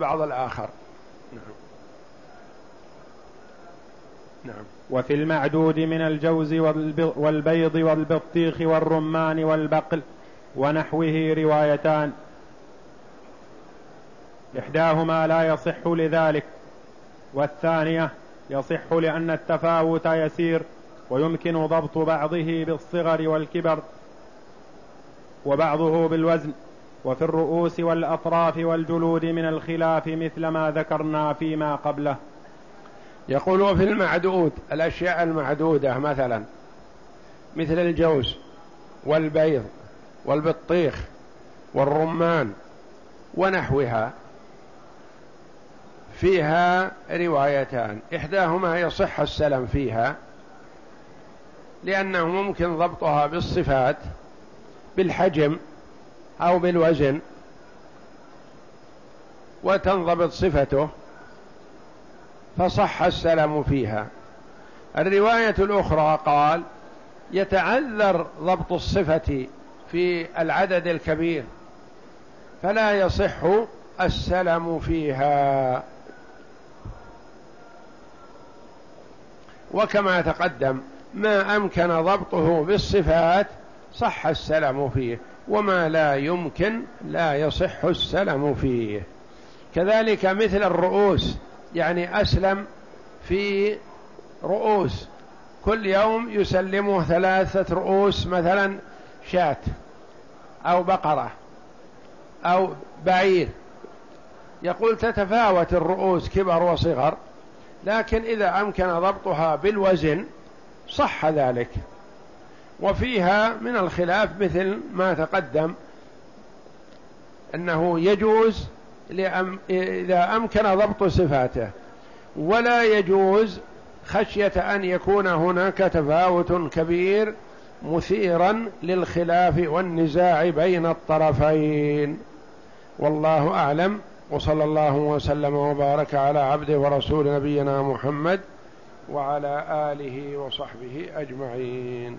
بعض الآخر. نعم. نعم. وفي المعدود من الجوز والبيض والبطيخ والرمان والبقل ونحوه روايتان. إحداهما لا يصح لذلك والثانية يصح لأن التفاوت يسير ويمكن ضبط بعضه بالصغر والكبر وبعضه بالوزن. وفي الرؤوس والأطراف والجلود من الخلاف مثل ما ذكرنا فيما قبله. يقول وفي المعدود الأشياء المعدودة مثلا مثل الجوز والبيض والبطيخ والرمان ونحوها فيها روايتان. إحداهما يصح السلم فيها لأنه ممكن ضبطها بالصفات بالحجم أو بالوزن وتنضبط صفته فصح السلم فيها. الرواية الأخرى قال يتعذر ضبط الصفة في العدد الكبير فلا يصح السلم فيها. وكما تقدم ما أمكن ضبطه بالصفات صح السلم فيه. وما لا يمكن لا يصح السلم فيه. كذلك مثل الرؤوس يعني أسلم في رؤوس. كل يوم يسلمه ثلاثة رؤوس مثلا شاة أو بقرة أو بعير. يقول تتفاوت الرؤوس كبر وصغر لكن إذا أمكن ضبطها بالوزن صح ذلك. وفيها من الخلاف مثل ما تقدم أنه يجوز إذا أمكن ضبط صفاته ولا يجوز خشية أن يكون هناك تفاوت كبير مثيرا للخلاف والنزاع بين الطرفين. والله أعلم وصلى الله وسلم وبارك على عبده ورسول نبينا محمد وعلى آله وصحبه أجمعين.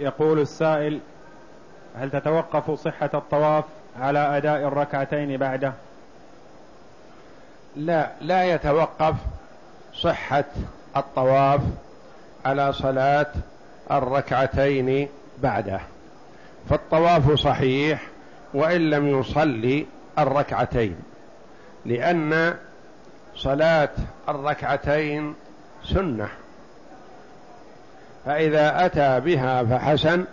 يقول السائل هل تتوقف صحة الطواف على أداء الركعتين بعده؟ لا لا يتوقف صحة الطواف على صلاة الركعتين بعده. فالطواف صحيح وإن لم يصلي الركعتين لأن صلاة الركعتين سنة. فإذا أتى بها فحسن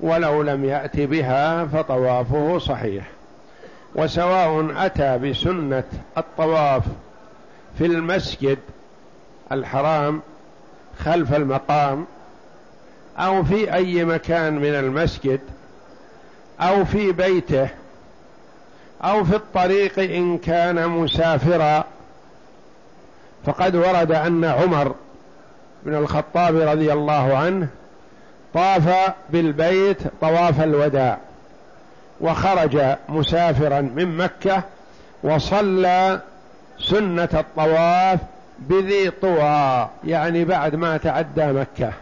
ولو لم يأت بها فطوافه صحيح. وسواء أتى بسنة الطواف في المسجد الحرام خلف المقام أو في أي مكان من المسجد أو في بيته أو في الطريق إن كان مسافرا فقد ورد أن عمر بن الخطاب رضي الله عنه طاف بالبيت طواف الوداع وخرج مسافرا من مكة وصلى سنة الطواف بذي طوى يعني بعد ما تعدى مكة.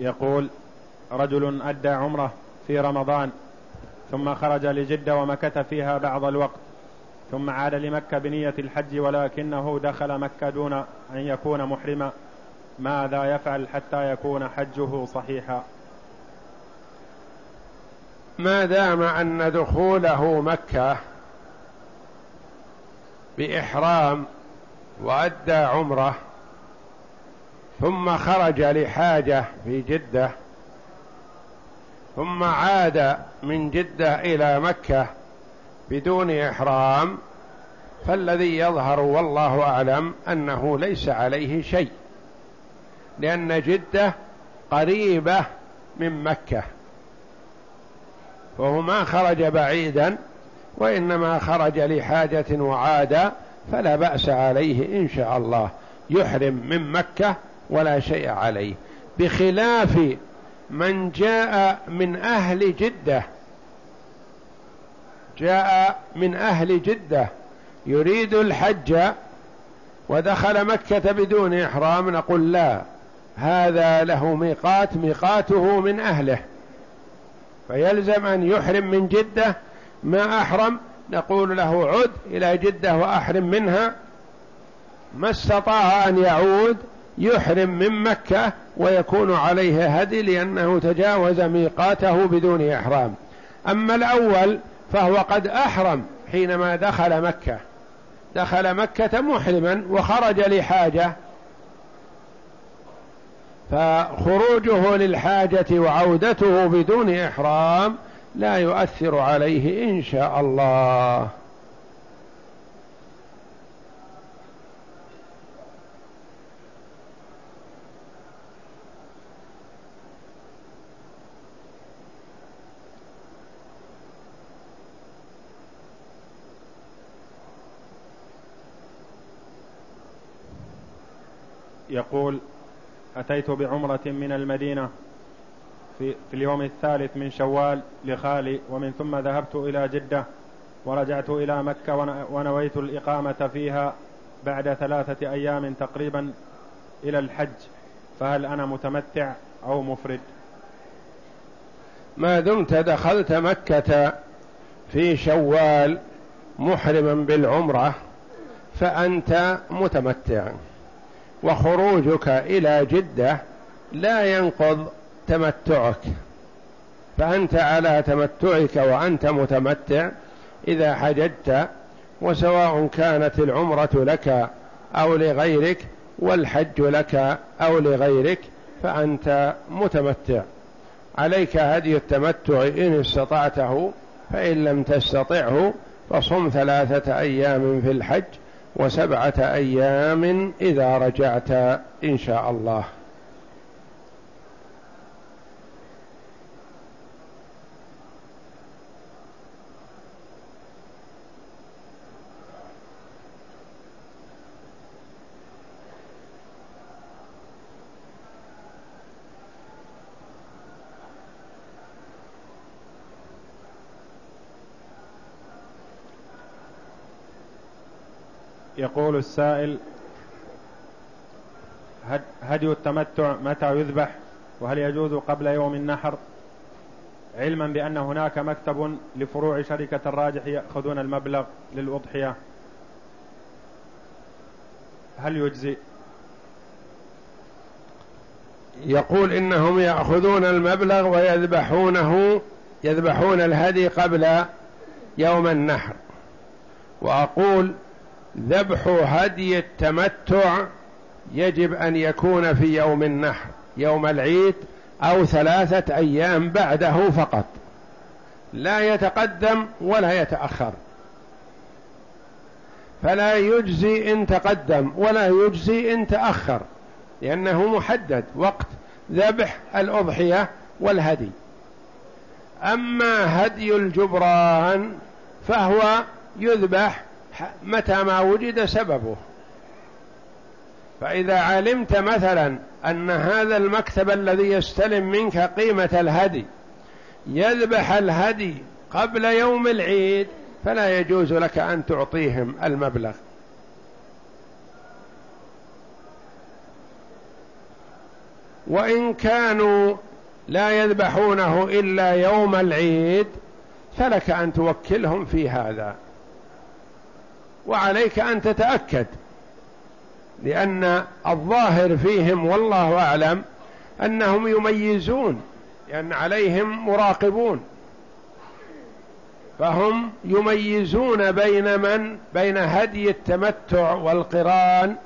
يقول رجل أدى عمرة في رمضان ثم خرج لجدة ومكث فيها بعض الوقت ثم عاد لمكة بنية الحج ولكنه دخل مكة دون أن يكون محرما. ماذا يفعل حتى يكون حجه صحيحا؟ ما دام أن دخوله مكة بإحرام وأدى عمرة ثم خرج لحاجة في جدة ثم عاد من جدة إلى مكة بدون إحرام فالذي يظهر والله أعلم أنه ليس عليه شيء لأن جدة قريبة من مكة فهو ما خرج بعيدا وإنما خرج لحاجة وعاد فلا بأس عليه إن شاء الله يحرم من مكة ولا شيء عليه بخلاف من جاء من أهل جدة جاء من أهل جدة يريد الحج ودخل مكة بدون إحرام نقول لا هذا له ميقات ميقاته من أهله. فيلزم أن يحرم من جدة ما أحرم نقول له عد إلى جدة وأحرم منها ما استطاع أن يعود يحرم من مكة ويكون عليه هدي لأنه تجاوز ميقاته بدون إحرام. أما الأول فهو قد أحرم حينما دخل مكة. دخل مكة محرما وخرج لحاجة. فخروجه للحاجة وعودته بدون إحرام لا يؤثر عليه إن شاء الله. يقول أتيت بعمرة من المدينة في, في اليوم الثالث من شوال لخالي ومن ثم ذهبت إلى جدة ورجعت إلى مكة ونويت الإقامة فيها بعد ثلاثة أيام تقريبا إلى الحج فهل أنا متمتع أو مفرد؟ ما دمت دخلت مكة في شوال محرما بالعمرة فأنت متمتع. وخروجك إلى جدة لا ينقض تمتعك فأنت على تمتعك وأنت متمتع إذا حججت وسواء كانت العمرة لك أو لغيرك والحج لك أو لغيرك فأنت متمتع. عليك هدي التمتع إن استطعته فإن لم تستطعه فصم ثلاثة أيام في الحج وسبعة أيام إذا رجعت إن شاء الله. يقول السائل هدي التمتع متى يذبح؟ وهل يجوز قبل يوم النحر؟ علما بأن هناك مكتب لفروع شركة الراجح يأخذون المبلغ للأضحية. هل يجزي؟ يقول إنهم يأخذون المبلغ ويذبحونه يذبحون الهدي قبل يوم النحر. وأقول ذبح هدي التمتع يجب أن يكون في يوم النحر يوم العيد أو ثلاثة أيام بعده فقط. لا يتقدم ولا يتأخر. فلا يجزي إن تقدم ولا يجزي إن تأخر لأنه محدد وقت ذبح الأضحية والهدي. أما هدي الجبران فهو يذبح متى ما وجد سببه. فإذا علمت مثلا أن هذا المكتب الذي يستلم منك قيمة الهدي يذبح الهدي قبل يوم العيد فلا يجوز لك أن تعطيهم المبلغ. وإن كانوا لا يذبحونه إلا يوم العيد فلك أن توكلهم في هذا. وعليك أن تتأكد لأن الظاهر فيهم والله أعلم أنهم يميزون لأن عليهم مراقبون. فهم يميزون بين من؟ بين هدي التمتع والقران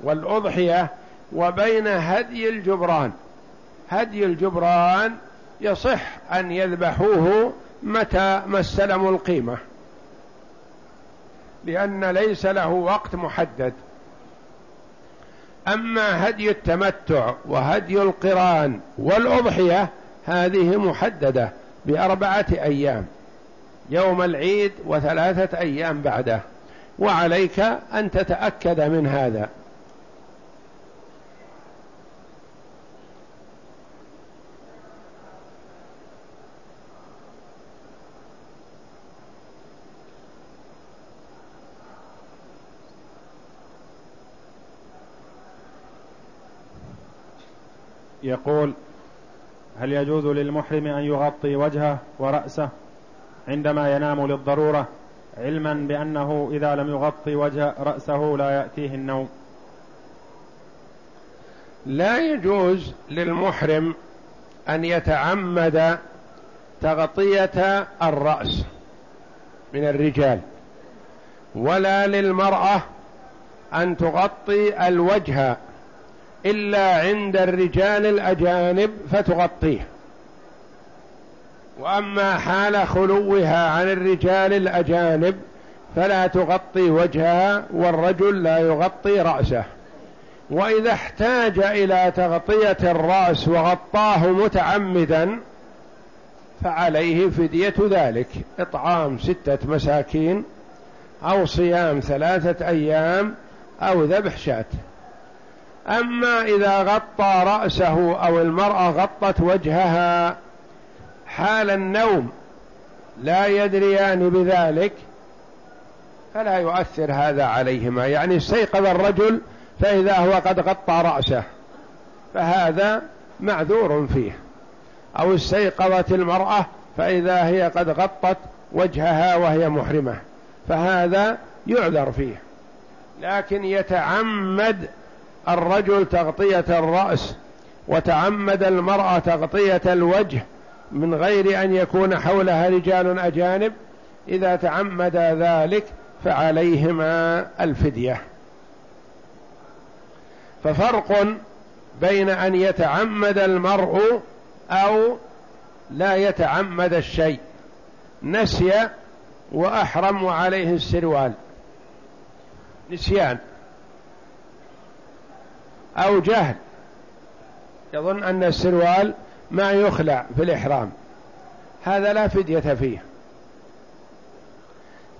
والأضحية وبين هدي الجبران. هدي الجبران يصح أن يذبحوه متى ما استلموا القيمة. لأن ليس له وقت محدد. أما هدي التمتع وهدي القران والأضحية هذه محددة بأربعة أيام. يوم العيد وثلاثة أيام بعده. وعليك أن تتأكد من هذا. يقول هل يجوز للمحرم أن يغطي وجهه ورأسه عندما ينام للضرورة علما بأنه إذا لم يغطي وجه رأسه لا يأتيه النوم؟ لا يجوز للمحرم أن يتعمد تغطية الرأس من الرجال ولا للمرأة أن تغطي الوجه إلا عند الرجال الأجانب فتغطيه. وأما حال خلوها عن الرجال الأجانب فلا تغطي وجهها والرجل لا يغطي رأسه. وإذا احتاج إلى تغطية الرأس وغطاه متعمدا فعليه فدية ذلك. إطعام ستة مساكين أو صيام ثلاثة أيام أو ذبح شاة. أما إذا غطى رأسه أو المرأة غطت وجهها حال النوم لا يدريان بذلك فلا يؤثر هذا عليهما. يعني استيقظ الرجل فإذا هو قد غطى رأسه فهذا معذور فيه. أو استيقظت المرأة فإذا هي قد غطت وجهها وهي محرمة فهذا يعذر فيه. لكن يتعمد الرجل تغطية الرأس وتعمد المرأة تغطية الوجه من غير أن يكون حولها رجال أجانب إذا تعمد ذلك فعليهما الفدية. ففرق بين أن يتعمد المرء أو لا يتعمد الشيء نسي وأحرم وعليه السروال. نسيان. أو جهل. يظن أن السروال ما يخلع في الإحرام. هذا لا فدية فيه.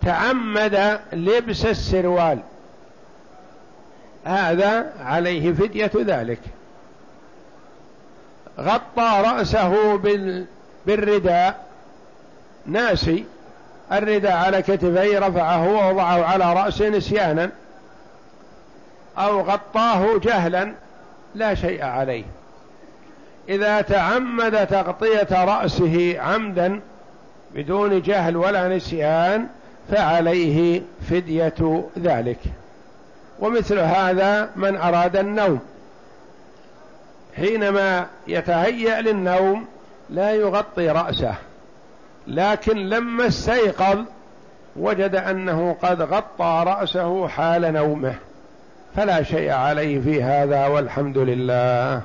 تعمد لبس السروال. هذا عليه فدية ذلك. غطى رأسه بالرداء. ناسي. الرداء على كتفيه رفعه ووضعه على رأسه نسيانا. أو غطاه جهلا لا شيء عليه. إذا تعمد تغطية رأسه عمدا بدون جهل ولا نسيان فعليه فدية ذلك. ومثل هذا من أراد النوم. حينما يتهيأ للنوم لا يغطي رأسه لكن لما استيقظ وجد أنه قد غطى رأسه حال نومه. فلا شيء عليه في هذا والحمد لله.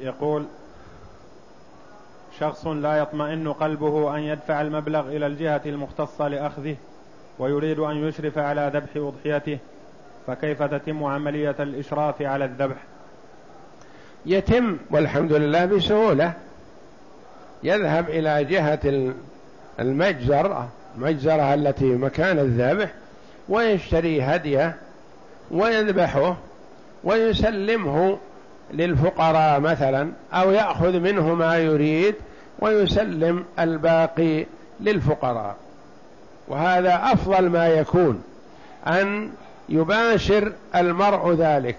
يقول شخص لا يطمئن قلبه أن يدفع المبلغ إلى الجهة المختصة لأخذه ويريد أن يشرف على ذبح أضحيته. فكيف تتم عملية الإشراف على الذبح؟ يتم. والحمد لله بسهولة. يذهب إلى جهة المجزر المجزرة التي مكان الذبح ويشتري هدية ويذبحه ويسلمه للفقراء مثلا أو يأخذ منه ما يريد ويسلم الباقي للفقراء. وهذا أفضل ما يكون أن يباشر المرء ذلك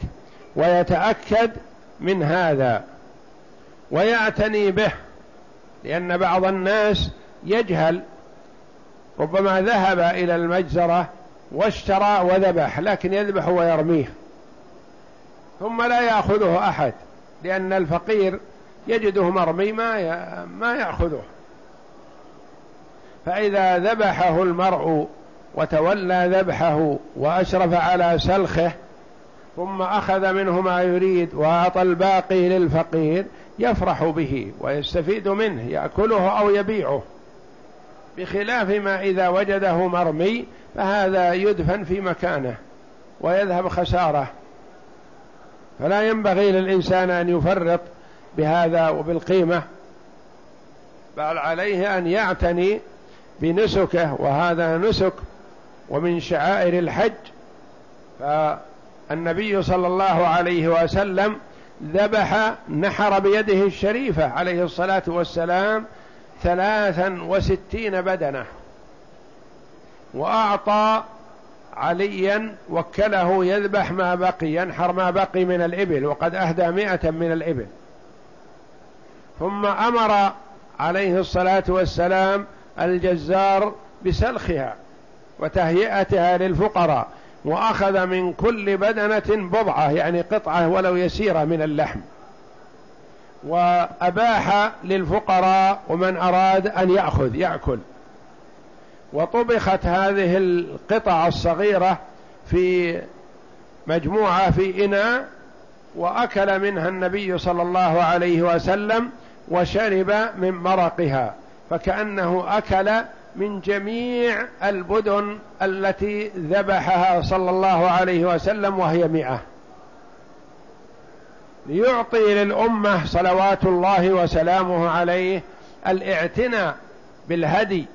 ويتأكد من هذا ويعتني به لأن بعض الناس يجهل ربما ذهب إلى المجزرة واشترى وذبح لكن يذبح ويرميه ثم لا يأخذه أحد لأن الفقير يجده مرمي ما ما يأخذه. فإذا ذبحه المرء وتولى ذبحه وأشرف على سلخه ثم أخذ منه ما يريد وأعطى الباقي للفقير يفرح به ويستفيد منه يأكله أو يبيعه. بخلاف ما إذا وجده مرمي فهذا يدفن في مكانه ويذهب خسارة. فلا ينبغي للإنسان أن يفرط بهذا وبالقيمة بل عليه أن يعتني بنسكه وهذا نسك ومن شعائر الحج فالنبي صلى الله عليه وسلم ذبح نحر بيده الشريفة عليه الصلاة والسلام ثلاثا وستين بدنة وأعطى عليا وكله يذبح ما بقي ينحر ما بقي من الإبل وقد أهدى مئة من الإبل. ثم أمر عليه الصلاة والسلام الجزار بسلخها. وتهيئتها للفقراء وأخذ من كل بدنة بضعة يعني قطعة ولو يسيرة من اللحم. وأباح للفقراء ومن أراد أن يأخذ يأكل. وطبخت هذه القطع الصغيرة في مجموعة في إناء وأكل منها النبي صلى الله عليه وسلم وشرب من مرقها فكأنه أكل من جميع البدن التي ذبحها صلى الله عليه وسلم وهي مئة. ليعطي للأمة صلوات الله وسلامه عليه الاعتناء بالهدي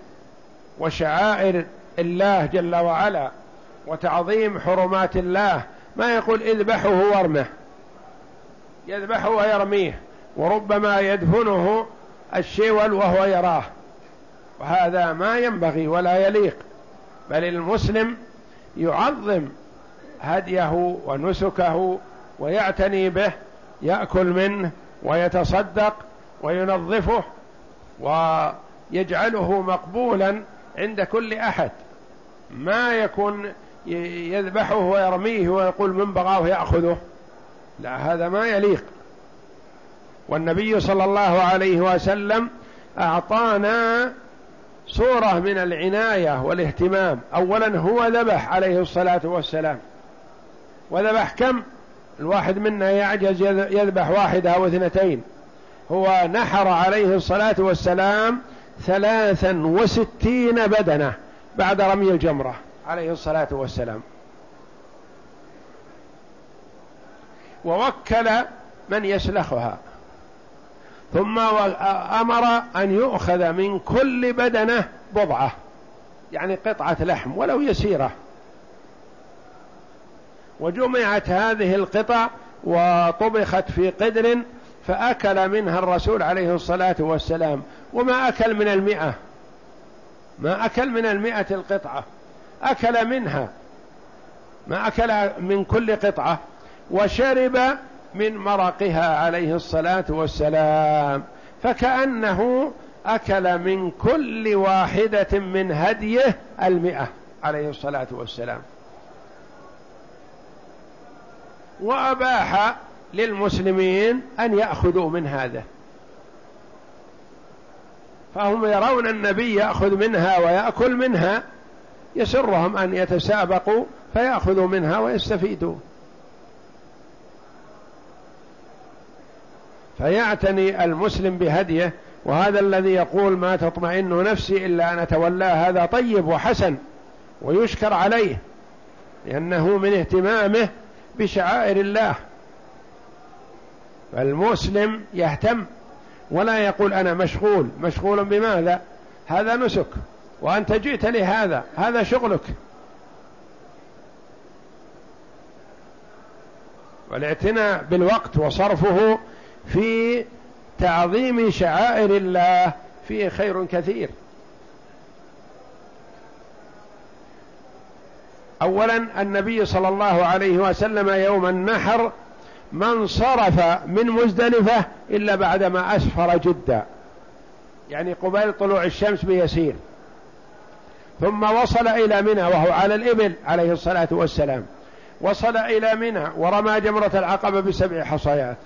وشعائر الله جل وعلا وتعظيم حرمات الله. ما يقول اذبحه وارمه يذبحه ويرميه وربما يدفنه الشول وهو يراه. وهذا ما ينبغي ولا يليق بل المسلم يعظم هديه ونسكه ويعتني به يأكل منه ويتصدق وينظفه ويجعله مقبولا عند كل أحد. ما يكون يذبحه ويرميه ويقول من بغاه يأخذه. لا هذا ما يليق. والنبي صلى الله عليه وسلم أعطانا صورة من العناية والاهتمام. أولا هو ذبح عليه الصلاة والسلام. وذبح كم؟ الواحد منا يعجز يذبح واحدة أو اثنتين. هو نحر عليه الصلاة والسلام ثلاثا وستين بدنة بعد رمي الجمرة عليه الصلاة والسلام. ووكل من يسلخها. ثم أمر أن يؤخذ من كل بدنة بضعة يعني قطعة لحم ولو يسيرة. وجمعت هذه القطع وطبخت في قدر فأكل منها الرسول عليه الصلاة والسلام. وما أكل من المئة ما أكل من المئة القطعة أكل منها ما أكل من كل قطعة. وشرب من مرقها عليه الصلاة والسلام فكأنه أكل من كل واحدة من هديه المئة عليه الصلاة والسلام. وأباح للمسلمين أن يأخذوا من هذا. فهم يرون النبي يأخذ منها ويأكل منها يسرهم أن يتسابقوا فيأخذوا منها ويستفيدوا. فيعتني المسلم بهديه وهذا الذي يقول ما تطمئن نفسي إلا أن أتولاه هذا طيب وحسن ويشكر عليه لأنه من اهتمامه بشعائر الله. فالمسلم يهتم ولا يقول أنا مشغول مشغول بماذا؟ هذا نسك وأنت جئت لهذا هذا شغلك. والاعتناء بالوقت وصرفه في تعظيم شعائر الله فيه خير كثير. اولا النبي صلى الله عليه وسلم يوم النحر ما انصرف من مزدلفة إلا بعدما أسفر جدا يعني قبيل طلوع الشمس بيسير. ثم وصل إلى منى وهو على الإبل عليه الصلاة والسلام. وصل إلى منى ورمى جمرة العقبة بسبع حصيات.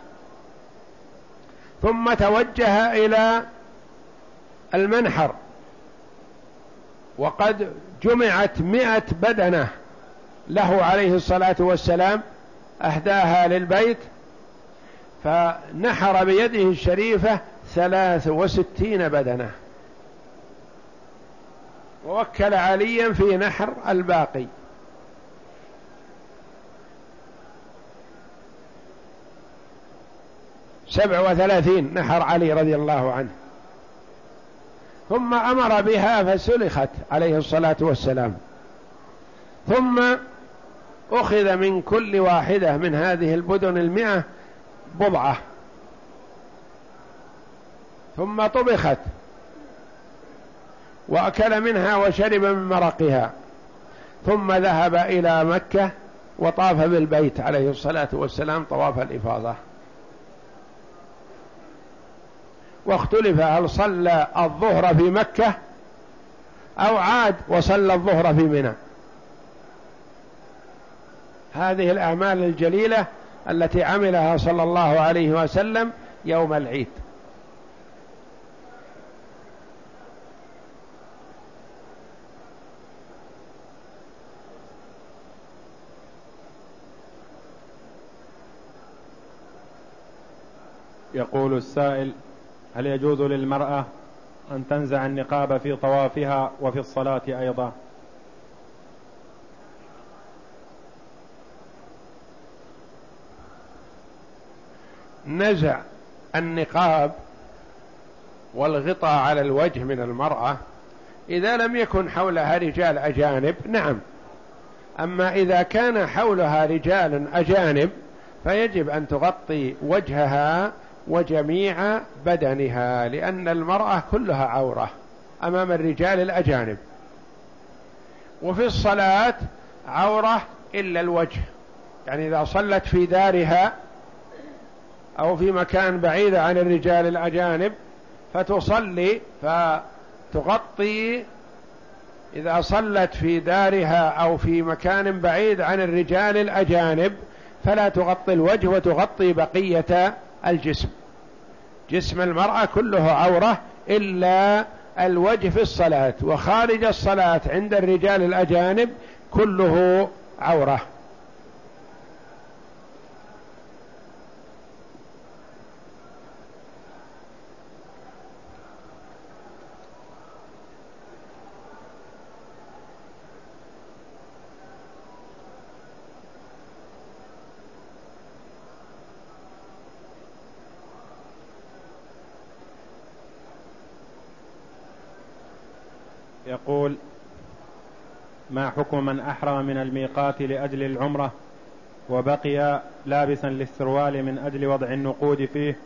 ثم توجه إلى المنحر. وقد جمعت مئة بدنة له عليه الصلاة والسلام أهداها للبيت فنحر بيده الشريفة ثلاث وستين بدنة. ووكل عليا في نحر الباقي. سبع وثلاثين نحر علي رضي الله عنه. ثم أمر بها فسلخت عليه الصلاة والسلام. ثم أخذ من كل واحدة من هذه البدن المئة بضعة. ثم طبخت. وأكل منها وشرب من مرقها. ثم ذهب إلى مكة وطاف بالبيت عليه الصلاة والسلام طواف الإفاضة. واختلف هل صلى الظهر في مكة أو عاد وصلى الظهر في منى. هذه الأعمال الجليلة التي عملها صلى الله عليه وسلم يوم العيد. يقول السائل هل يجوز للمرأة أن تنزع النقاب في طوافها وفي الصلاة أيضا؟ نزع النقاب والغطاء على الوجه من المرأة إذا لم يكن حولها رجال أجانب نعم. أما إذا كان حولها رجال أجانب فيجب أن تغطي وجهها وجميع بدنها لأن المرأة كلها عورة أمام الرجال الأجانب. وفي الصلاة عورة إلا الوجه يعني إذا صلت في دارها أو في مكان بعيد عن الرجال الأجانب فتصلي فتغطي إذا صلت في دارها أو في مكان بعيد عن الرجال الأجانب فلا تغطي الوجه وتغطي بقية الجسم. جسم المرأة كله عورة إلا الوجه في الصلاة وخارج الصلاة عند الرجال الأجانب كله عورة يقول ما حكم من أحرم من الميقات لأجل العمرة وبقي لابسا للسروال من أجل وضع النقود فيه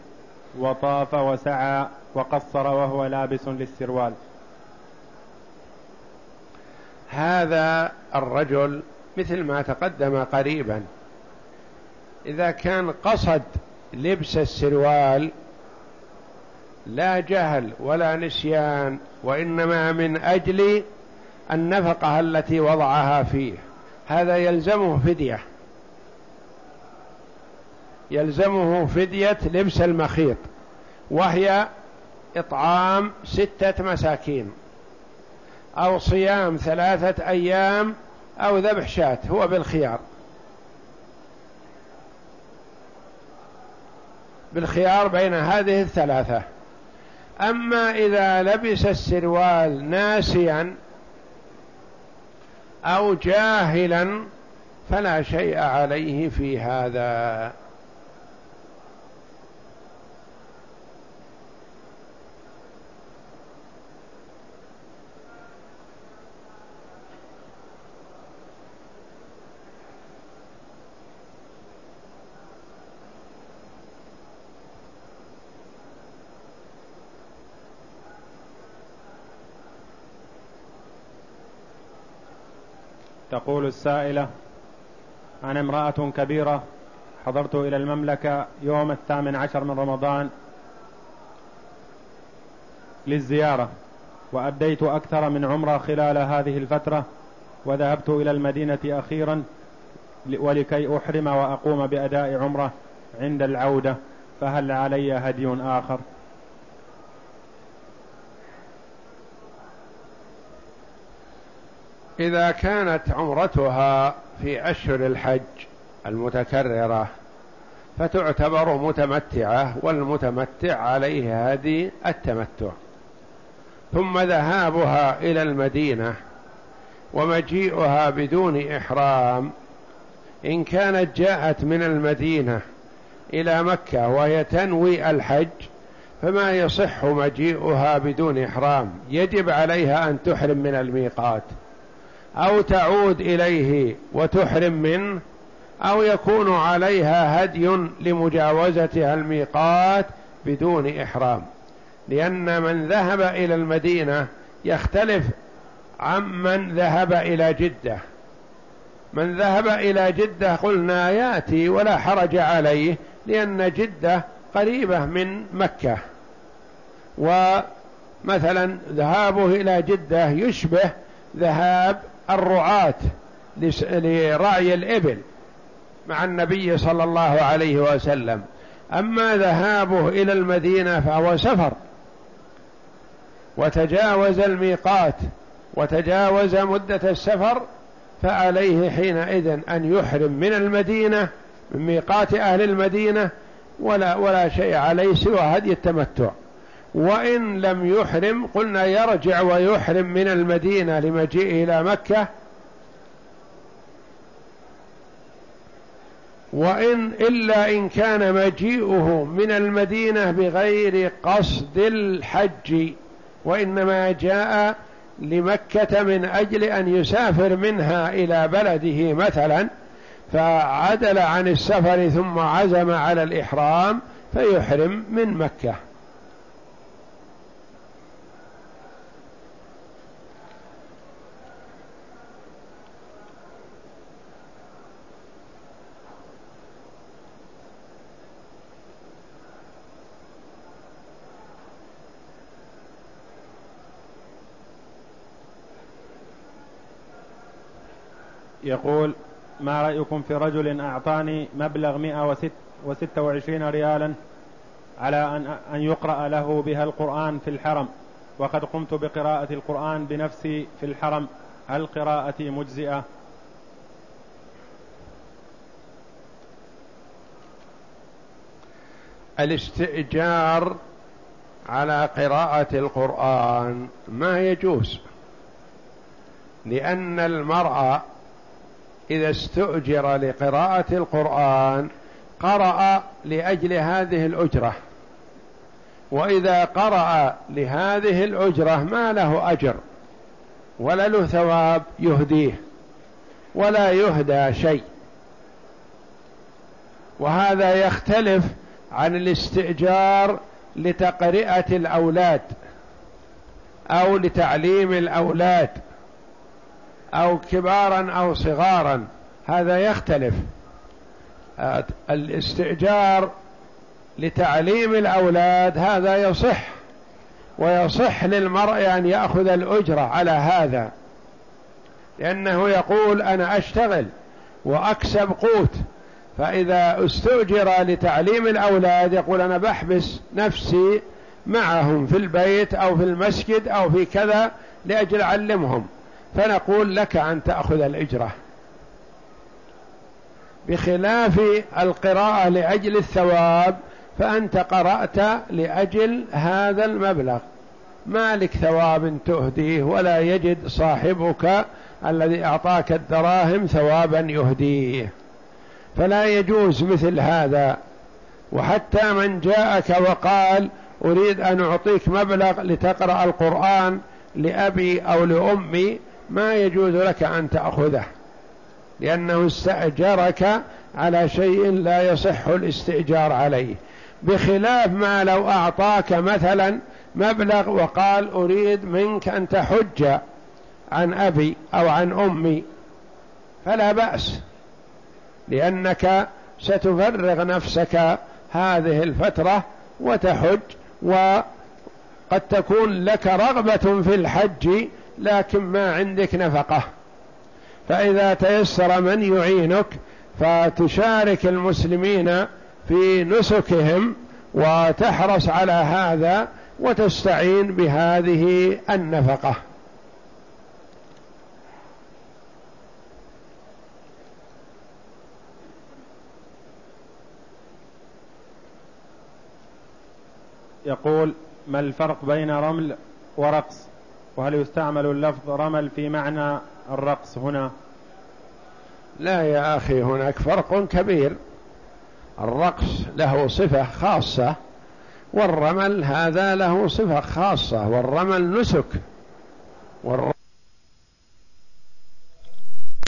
وطاف وسعى وقصر وهو لابس للسروال. هذا الرجل مثل ما تقدم قريبا. إذا كان قصد لبس السروال لا جهل ولا نسيان وإنما من أجل النفقة التي وضعها فيه. هذا يلزمه فدية. يلزمه فدية لبس المخيط وهي إطعام ستة مساكين أو صيام ثلاثة أيام أو ذبح شاة هو بالخيار. بالخيار بين هذه الثلاثة. أما إذا لبس السروال ناسيا أو جاهلا فلا شيء عليه في هذا. تقول السائلة أنا امرأة كبيرة حضرت إلى المملكة يوم الثامن عشر من رمضان للزيارة وأديت أكثر من عمرة خلال هذه الفترة وذهبت إلى المدينة أخيرا ولكي أحرم وأقوم بأداء عمرة عند العودة فهل علي هدي آخر؟ إذا كانت عمرتها في أشهر الحج المتكررة فتعتبر متمتعة والمتمتع عليه هدي التمتع. ثم ذهابها إلى المدينة ومجيئها بدون إحرام إن كانت جاءت من المدينة إلى مكة وهي تنوي الحج فما يصح مجيئها بدون إحرام. يجب عليها أن تحرم من الميقات. أو تعود إليه وتحرم منه أو يكون عليها هدي لمجاوزتها الميقات بدون إحرام. لأن من ذهب إلى المدينة يختلف عمن ذهب إلى جدة. من ذهب إلى جدة قلنا يأتي ولا حرج عليه لأن جدة قريبة من مكة. ومثلا ذهابه إلى جدة يشبه ذهاب الرعاة لرعي الإبل مع النبي صلى الله عليه وسلم. أما ذهابه إلى المدينة فهو سفر. وتجاوز الميقات وتجاوز مدة السفر فعليه حينئذ أن يحرم من المدينة من ميقات أهل المدينة ولا, ولا شيء عليه سوى هدي التمتع. وإن لم يحرم قلنا يرجع ويحرم من المدينة لمجيئه إلى مكة. وإن إلا إن كان مجيئه من المدينة بغير قصد الحج وإنما جاء لمكة من أجل أن يسافر منها إلى بلده مثلا فعدل عن السفر ثم عزم على الإحرام فيحرم من مكة. يقول ما رأيكم في رجل أعطاني مبلغ 126 ريالا على أن, أن يقرأ له بها القرآن في الحرم؟ وقد قمت بقراءة القرآن بنفسي في الحرم هل قراءتي مجزئة؟ الاستئجار على قراءة القرآن ما يجوز لأن المرأة إذا استؤجر لقراءة القرآن قرأ لأجل هذه الأجرة. وإذا قرأ لهذه الأجرة ما له أجر ولا له ثواب يهديه ولا يهدى شيء. وهذا يختلف عن الاستئجار لتقرئة الأولاد أو لتعليم الأولاد. أو كبارا أو صغارا. هذا يختلف. الاستئجار لتعليم الأولاد هذا يصح ويصح للمرء أن يأخذ الأجرة على هذا لأنه يقول أنا أشتغل وأكسب قوت فإذا استؤجر لتعليم الأولاد يقول أنا بحبس نفسي معهم في البيت أو في المسجد أو في كذا لأجل أعلمهم. فنقول لك أن تأخذ الإجرة. بخلاف القراءة لأجل الثواب فأنت قرأت لأجل هذا المبلغ. ما لك ثواب تهديه ولا يجد صاحبك الذي أعطاك الدراهم ثوابا يهديه. فلا يجوز مثل هذا. وحتى من جاءك وقال أريد أن أعطيك مبلغ لتقرأ القرآن لأبي أو لأمي ما يجوز لك أن تأخذه لأنه استأجرك على شيء لا يصح الاستئجار عليه. بخلاف ما لو أعطاك مثلا مبلغ وقال أريد منك أن تحج عن أبي أو عن أمي فلا بأس لأنك ستفرغ نفسك هذه الفترة وتحج وقد تكون لك رغبة في الحج لكن ما عندك نفقة. فإذا تيسر من يعينك فتشارك المسلمين في نسكهم وتحرص على هذا وتستعين بهذه النفقة. يقول ما الفرق بين رمل ورقص؟ وهل يستعمل اللفظ رمل في معنى الرقص هنا؟ لا يا أخي هناك فرق كبير. الرقص له صفة خاصة والرمل هذا له صفة خاصة والرمل نسك والرمل